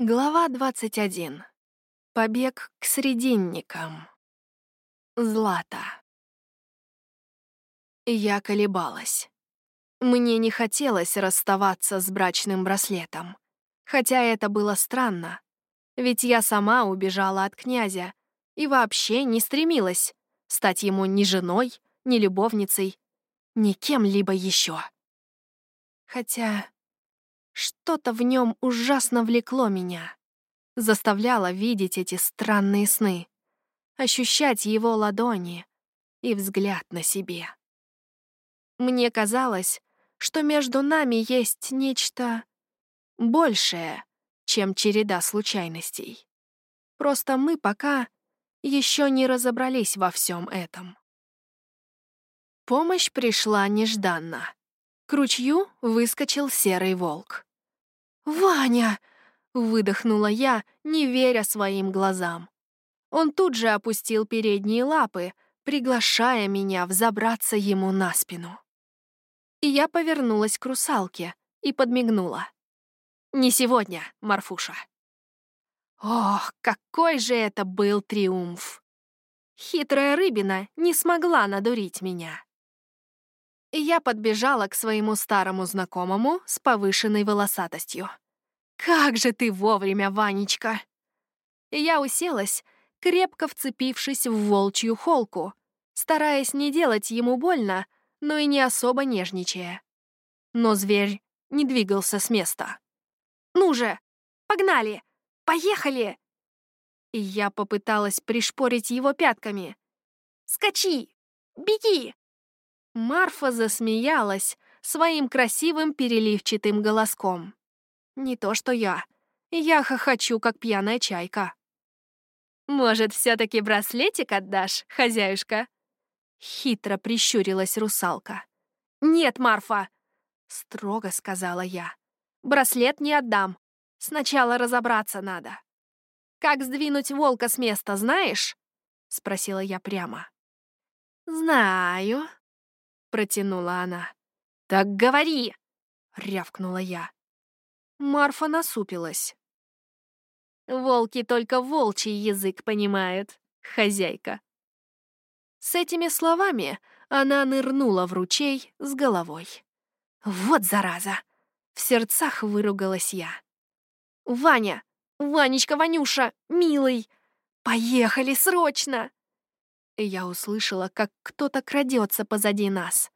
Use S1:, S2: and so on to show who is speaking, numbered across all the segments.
S1: Глава 21. Побег к срединникам. Злата. Я колебалась. Мне не хотелось расставаться с брачным браслетом. Хотя это было странно. Ведь я сама убежала от князя и вообще не стремилась стать ему ни женой, ни любовницей, ни кем-либо еще. Хотя что-то в нем ужасно влекло меня, заставляло видеть эти странные сны, ощущать его ладони и взгляд на себе. Мне казалось, что между нами есть нечто большее, чем череда случайностей. Просто мы пока еще не разобрались во всем этом. Помощь пришла нежданно. К ручью выскочил серый волк. «Ваня!» — выдохнула я, не веря своим глазам. Он тут же опустил передние лапы, приглашая меня взобраться ему на спину. И я повернулась к русалке и подмигнула. «Не сегодня, Марфуша». Ох, какой же это был триумф! Хитрая рыбина не смогла надурить меня. Я подбежала к своему старому знакомому с повышенной волосатостью. «Как же ты вовремя, Ванечка!» Я уселась, крепко вцепившись в волчью холку, стараясь не делать ему больно, но и не особо нежничая. Но зверь не двигался с места. «Ну же, погнали! Поехали!» И я попыталась пришпорить его пятками. «Скачи! Беги!» Марфа засмеялась своим красивым переливчатым голоском. Не то что я. Я хохочу, как пьяная чайка. «Может, все таки браслетик отдашь, хозяюшка?» Хитро прищурилась русалка. «Нет, Марфа!» — строго сказала я. «Браслет не отдам. Сначала разобраться надо». «Как сдвинуть волка с места, знаешь?» — спросила я прямо. «Знаю», — протянула она. «Так говори!» — рявкнула я. Марфа насупилась. «Волки только волчий язык понимают, хозяйка». С этими словами она нырнула в ручей с головой. «Вот зараза!» — в сердцах выругалась я. «Ваня! Ванечка, Ванюша! Милый! Поехали срочно!» Я услышала, как кто-то крадется позади нас.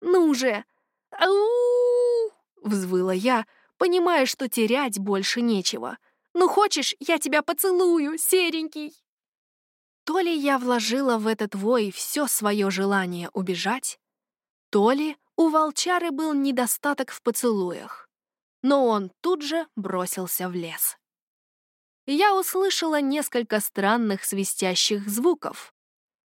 S1: «Ну же! Ау!» — взвыла я, понимая, что терять больше нечего. «Ну хочешь, я тебя поцелую, серенький?» То ли я вложила в этот вой все свое желание убежать, то ли у волчары был недостаток в поцелуях, но он тут же бросился в лес. Я услышала несколько странных свистящих звуков,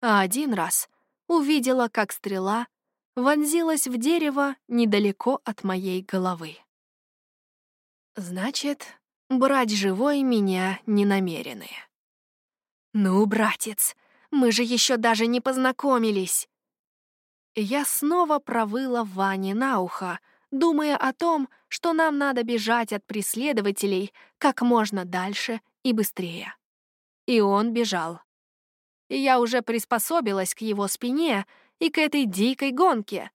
S1: а один раз увидела, как стрела вонзилась в дерево недалеко от моей головы. Значит, брать живой меня не намерены. Ну, братец, мы же еще даже не познакомились. Я снова провыла Ване на ухо, думая о том, что нам надо бежать от преследователей как можно дальше и быстрее. И он бежал и я уже приспособилась к его спине и к этой дикой гонке.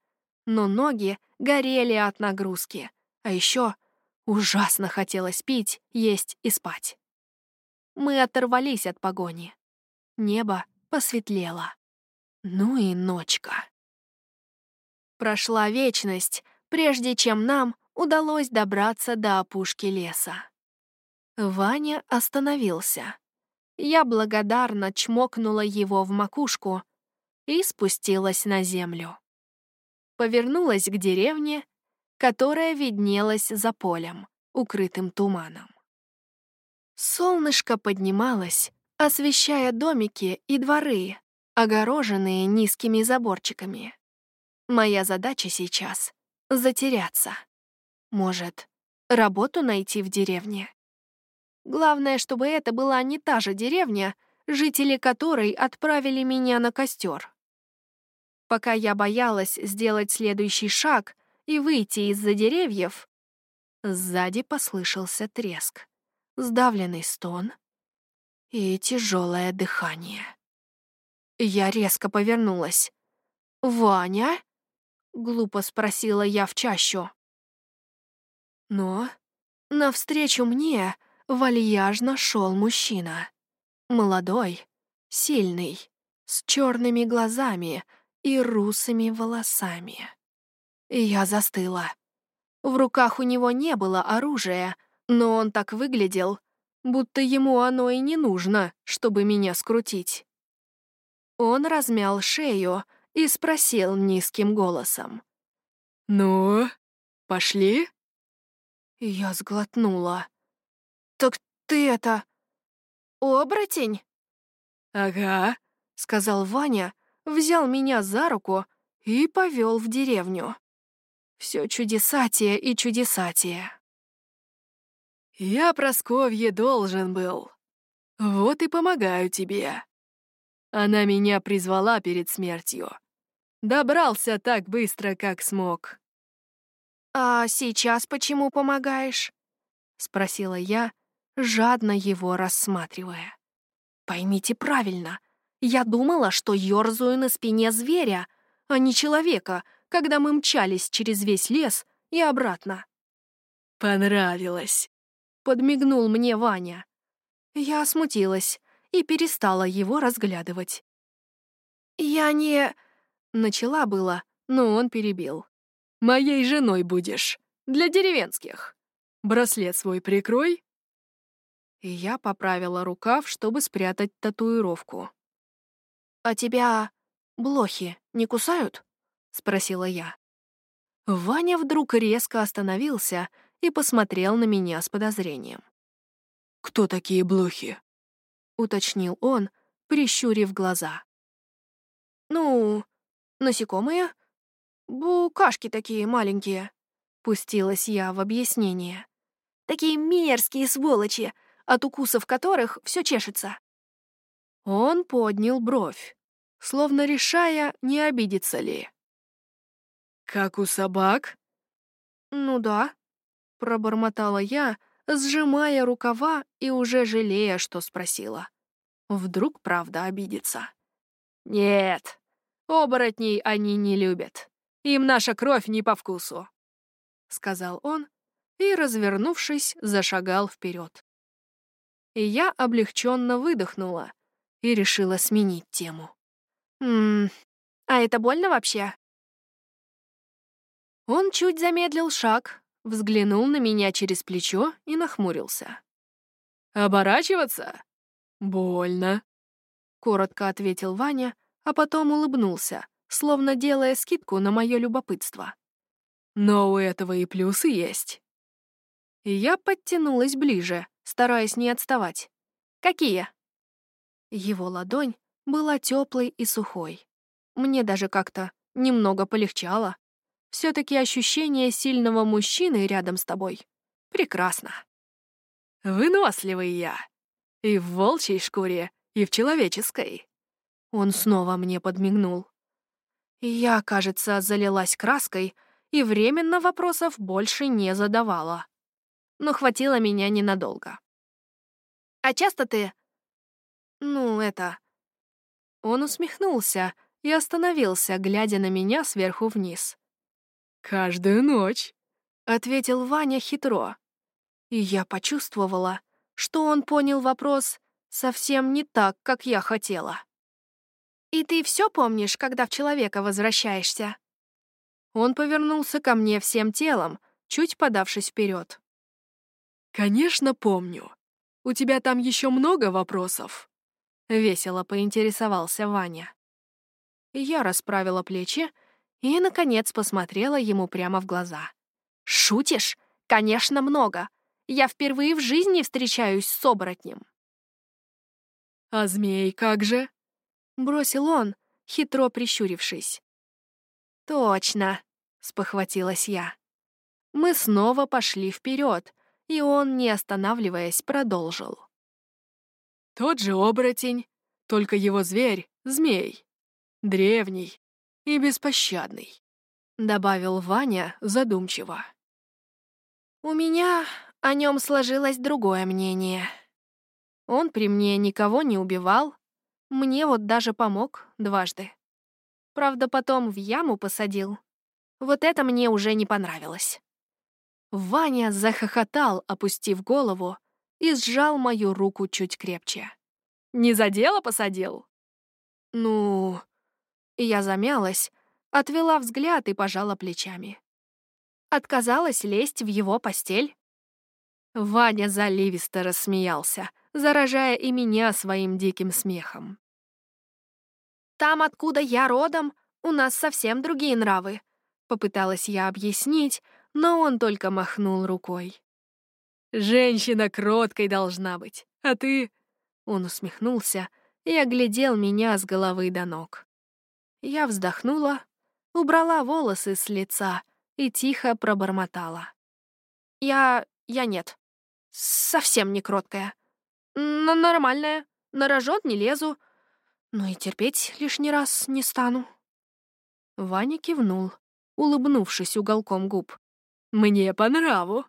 S1: Но ноги горели от нагрузки, а еще ужасно хотелось пить, есть и спать. Мы оторвались от погони. Небо посветлело. Ну и ночка. Прошла вечность, прежде чем нам удалось добраться до опушки леса. Ваня остановился. Я благодарно чмокнула его в макушку и спустилась на землю. Повернулась к деревне, которая виднелась за полем, укрытым туманом. Солнышко поднималось, освещая домики и дворы, огороженные низкими заборчиками. Моя задача сейчас — затеряться. Может, работу найти в деревне? Главное, чтобы это была не та же деревня, жители которой отправили меня на костер. Пока я боялась сделать следующий шаг и выйти из-за деревьев, сзади послышался треск. сдавленный стон и тяжелое дыхание. Я резко повернулась. «Ваня?» — глупо спросила я в чащу. Но навстречу мне вальяжно шел мужчина. Молодой, сильный, с черными глазами и русыми волосами. Я застыла. В руках у него не было оружия, но он так выглядел, будто ему оно и не нужно, чтобы меня скрутить. Он размял шею и спросил низким голосом.
S2: «Ну, пошли?»
S1: Я сглотнула. «Так ты это... оборотень?»
S2: «Ага», —
S1: сказал Ваня, взял меня за руку и повел в деревню. Все чудесатие и чудесатие.
S2: «Я Просковье должен был. Вот и помогаю тебе. Она меня призвала перед смертью. Добрался так быстро, как смог».
S1: «А сейчас почему помогаешь?» — спросила я, жадно его рассматривая. «Поймите правильно, я думала, что ёрзаю на спине зверя, а не человека, когда мы мчались через весь лес и обратно.
S2: «Понравилось», —
S1: подмигнул мне Ваня. Я смутилась и перестала его разглядывать. «Я не...» — начала было, но он перебил.
S2: «Моей женой будешь, для деревенских. Браслет свой прикрой».
S1: И я поправила рукав, чтобы спрятать татуировку. «А тебя блохи не кусают?» — спросила я. Ваня вдруг резко остановился и посмотрел на меня с подозрением.
S2: «Кто такие блохи?»
S1: — уточнил он, прищурив глаза. «Ну, насекомые. Букашки такие маленькие», — пустилась я в объяснение. «Такие мерзкие сволочи, от укусов которых все чешется». Он поднял бровь, словно решая, не обидится ли.
S2: «Как у собак?»
S1: «Ну да», — пробормотала я, сжимая рукава и уже жалея, что спросила. Вдруг правда обидится.
S2: «Нет, оборотней они не любят. Им наша кровь не по вкусу», — сказал он и, развернувшись, зашагал вперед.
S1: И я облегченно выдохнула и решила сменить тему. «Ммм, а это больно вообще?» Он чуть замедлил шаг, взглянул на меня через плечо и нахмурился.
S2: «Оборачиваться? Больно», —
S1: коротко ответил Ваня, а потом улыбнулся, словно делая скидку на мое любопытство.
S2: «Но у этого и плюсы есть».
S1: Я подтянулась ближе, стараясь не отставать. «Какие?» Его ладонь была теплой и сухой. Мне даже как-то немного полегчало. Все-таки ощущение сильного мужчины рядом с тобой прекрасно.
S2: Выносливый я. И в волчьей шкуре, и в человеческой.
S1: Он снова мне подмигнул. Я, кажется, залилась краской и временно вопросов больше не задавала. Но хватило меня ненадолго. «А часто ты...» «Ну, это...» Он усмехнулся и остановился, глядя на меня сверху вниз.
S2: «Каждую ночь», —
S1: ответил Ваня хитро. И я почувствовала, что он понял вопрос совсем не так, как я хотела. «И ты все помнишь, когда в человека возвращаешься?» Он повернулся ко мне всем телом, чуть подавшись вперед.
S2: «Конечно, помню. У тебя там еще много вопросов?»
S1: Весело поинтересовался Ваня. Я расправила плечи и, наконец, посмотрела ему прямо в глаза. «Шутишь? Конечно, много. Я впервые в жизни встречаюсь с оборотнем».
S2: «А змей как же?»
S1: — бросил он, хитро прищурившись. «Точно», — спохватилась я. Мы снова пошли вперед, и он, не останавливаясь, продолжил.
S2: «Тот же оборотень, только его зверь — змей. Древний, и беспощадный», — добавил Ваня задумчиво.
S1: «У меня о нем сложилось другое мнение. Он при мне никого не убивал, мне вот даже помог дважды. Правда, потом в яму посадил. Вот это мне уже не понравилось. Ваня захохотал, опустив голову, и сжал мою руку чуть крепче.
S2: «Не за дело посадил?»
S1: «Ну...» Я замялась, отвела взгляд и пожала плечами. Отказалась лезть в его постель. Ваня заливисто рассмеялся, заражая и меня своим диким смехом. «Там, откуда я родом, у нас совсем другие нравы», — попыталась я объяснить, но он только махнул рукой.
S2: «Женщина кроткой должна быть, а ты...»
S1: Он усмехнулся и оглядел меня с головы до ног. Я вздохнула, убрала волосы с лица и тихо пробормотала. «Я... я нет. Совсем не кроткая. Но нормальная. На рожон не лезу. Но и терпеть лишний раз не стану». Ваня кивнул, улыбнувшись уголком губ.
S2: «Мне по нраву».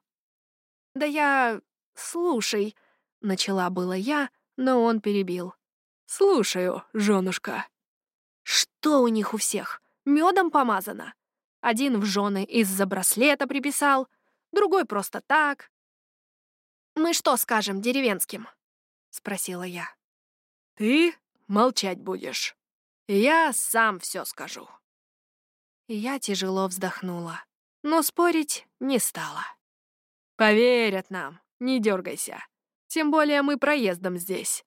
S1: «Да я... слушай...» — начала было я, но он перебил.
S2: «Слушаю, женушка».
S1: «Что у них у всех? Медом помазано? Один в жены из-за браслета приписал, другой просто так». «Мы что скажем деревенским?» — спросила я.
S2: «Ты молчать будешь. Я сам все скажу».
S1: Я тяжело вздохнула, но спорить не стала.
S2: «Поверят нам, не дергайся. Тем более мы проездом здесь.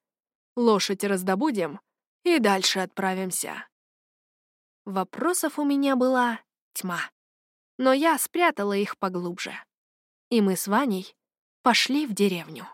S2: Лошадь раздобудем и дальше отправимся».
S1: Вопросов у меня была тьма, но я спрятала их поглубже. И мы с Ваней пошли в деревню.